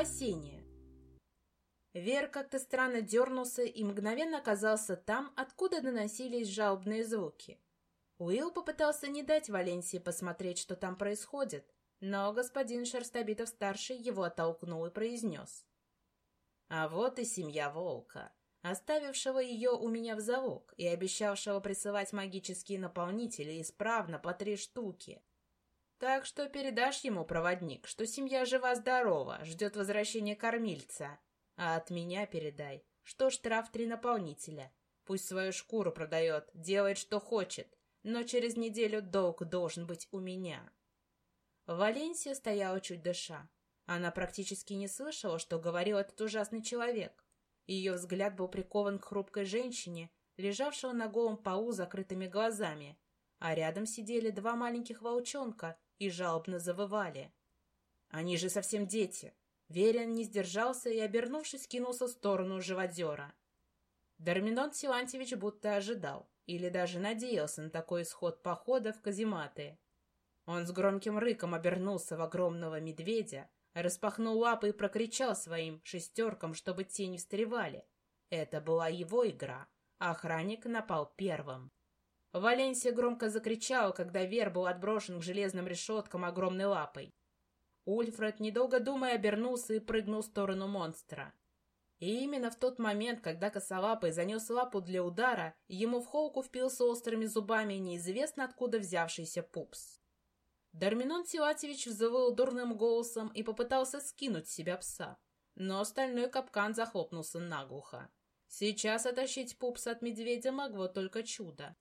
спасения. Вер как-то странно дернулся и мгновенно оказался там, откуда доносились жалобные звуки. Уилл попытался не дать Валенсии посмотреть, что там происходит, но господин Шерстобитов-старший его оттолкнул и произнес. «А вот и семья волка, оставившего ее у меня в залог и обещавшего присылать магические наполнители исправно по три штуки. Так что передашь ему, проводник, что семья жива-здорова, ждет возвращения кормильца. А от меня передай, что штраф три наполнителя. Пусть свою шкуру продает, делает, что хочет, но через неделю долг должен быть у меня». Валенсия стояла чуть дыша. Она практически не слышала, что говорил этот ужасный человек. Ее взгляд был прикован к хрупкой женщине, лежавшего на голом полу закрытыми глазами, а рядом сидели два маленьких волчонка и жалобно завывали. Они же совсем дети. Верин не сдержался и, обернувшись, кинулся в сторону живодера. Дарминон Силантьевич будто ожидал или даже надеялся на такой исход похода в казематы. Он с громким рыком обернулся в огромного медведя, распахнул лапы и прокричал своим шестеркам, чтобы те не встревали. Это была его игра, охранник напал первым. Валенсия громко закричала, когда Вер был отброшен к железным решеткам огромной лапой. Ульфред, недолго думая, обернулся и прыгнул в сторону монстра. И именно в тот момент, когда косолапый занес лапу для удара, ему в холку впился острыми зубами неизвестно откуда взявшийся пупс. Дарминон Силатевич взвыл дурным голосом и попытался скинуть с себя пса. Но остальной капкан захлопнулся наглухо. Сейчас оттащить пупс от медведя могло только чудо.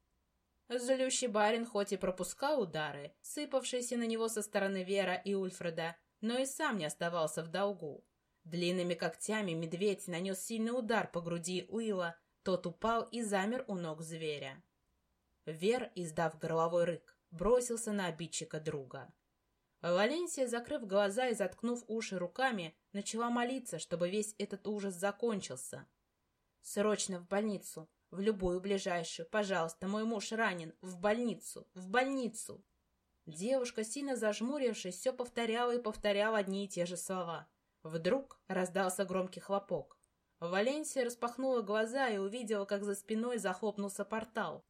Злющий барин хоть и пропускал удары, сыпавшиеся на него со стороны Вера и Ульфреда, но и сам не оставался в долгу. Длинными когтями медведь нанес сильный удар по груди Уилла, тот упал и замер у ног зверя. Вер, издав горловой рык, бросился на обидчика друга. Валенсия, закрыв глаза и заткнув уши руками, начала молиться, чтобы весь этот ужас закончился. «Срочно в больницу! В любую ближайшую! Пожалуйста, мой муж ранен! В больницу! В больницу!» Девушка, сильно зажмурившись, все повторяла и повторяла одни и те же слова. Вдруг раздался громкий хлопок. Валенсия распахнула глаза и увидела, как за спиной захлопнулся портал.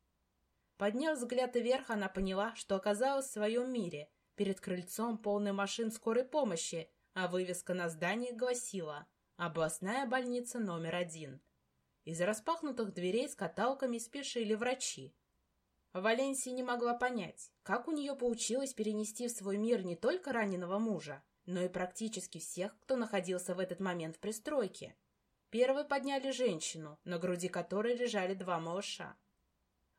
Подняв взгляд вверх, она поняла, что оказалась в своем мире, перед крыльцом полный машин скорой помощи, а вывеска на здании гласила «Областная больница номер один». Из распахнутых дверей с каталками спешили врачи. Валенсия не могла понять, как у нее получилось перенести в свой мир не только раненого мужа, но и практически всех, кто находился в этот момент в пристройке. Первой подняли женщину, на груди которой лежали два малыша.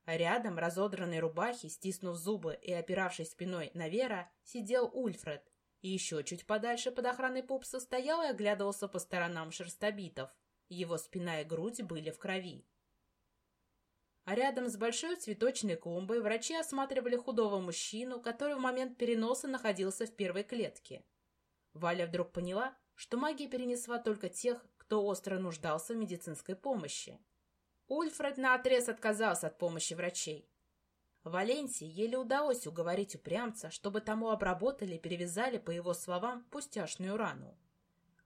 Рядом, разодранной рубахи, стиснув зубы и опиравшись спиной на Вера, сидел Ульфред. И еще чуть подальше под охраной пупса стоял и оглядывался по сторонам шерстобитов. Его спина и грудь были в крови. А рядом с большой цветочной клумбой врачи осматривали худого мужчину, который в момент переноса находился в первой клетке. Валя вдруг поняла, что магия перенесла только тех, кто остро нуждался в медицинской помощи. Ульфред наотрез отказался от помощи врачей. Валенсии еле удалось уговорить упрямца, чтобы тому обработали и перевязали, по его словам, пустяшную рану.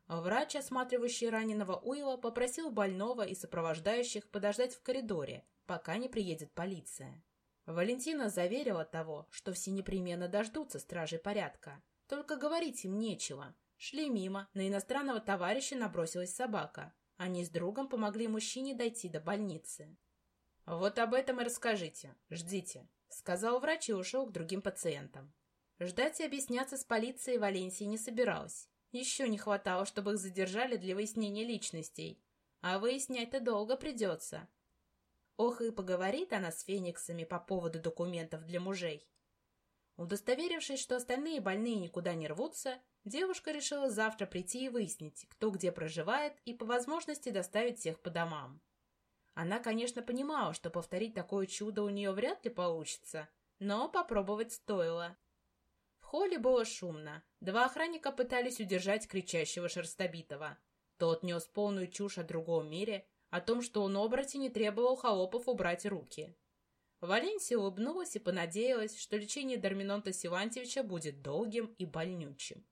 Врач, осматривающий раненого Уилла, попросил больного и сопровождающих подождать в коридоре, пока не приедет полиция. Валентина заверила того, что все непременно дождутся стражей порядка. Только говорить им нечего. Шли мимо, на иностранного товарища набросилась собака. Они с другом помогли мужчине дойти до больницы. «Вот об этом и расскажите. Ждите», — сказал врач и ушел к другим пациентам. Ждать и объясняться с полицией Валенсии не собиралась. Еще не хватало, чтобы их задержали для выяснения личностей. А выяснять-то долго придется. Ох, и поговорит она с фениксами по поводу документов для мужей. Удостоверившись, что остальные больные никуда не рвутся, Девушка решила завтра прийти и выяснить, кто где проживает, и по возможности доставить всех по домам. Она, конечно, понимала, что повторить такое чудо у нее вряд ли получится, но попробовать стоило. Холле было шумно. Два охранника пытались удержать кричащего шерстобитого. Тот нес полную чушь о другом мире, о том, что он оборотень не требовал холопов убрать руки. Валенсия улыбнулась и понадеялась, что лечение Дарминонта Силантьевича будет долгим и больнючим.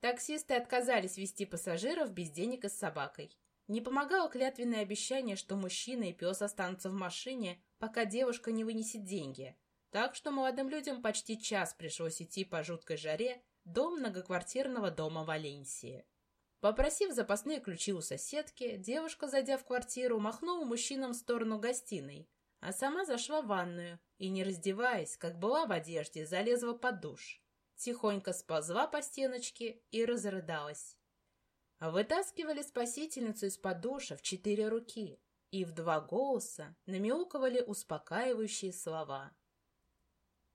Таксисты отказались вести пассажиров без денег и с собакой. Не помогало клятвенное обещание, что мужчина и пес останутся в машине, пока девушка не вынесет деньги. Так что молодым людям почти час пришлось идти по жуткой жаре до многоквартирного дома Валенсии. Попросив запасные ключи у соседки, девушка, зайдя в квартиру, махнула мужчинам в сторону гостиной, а сама зашла в ванную и, не раздеваясь, как была в одежде, залезла под душ. Тихонько сползла по стеночке и разрыдалась. Вытаскивали спасительницу из-под душа в четыре руки и в два голоса намяукивали успокаивающие слова.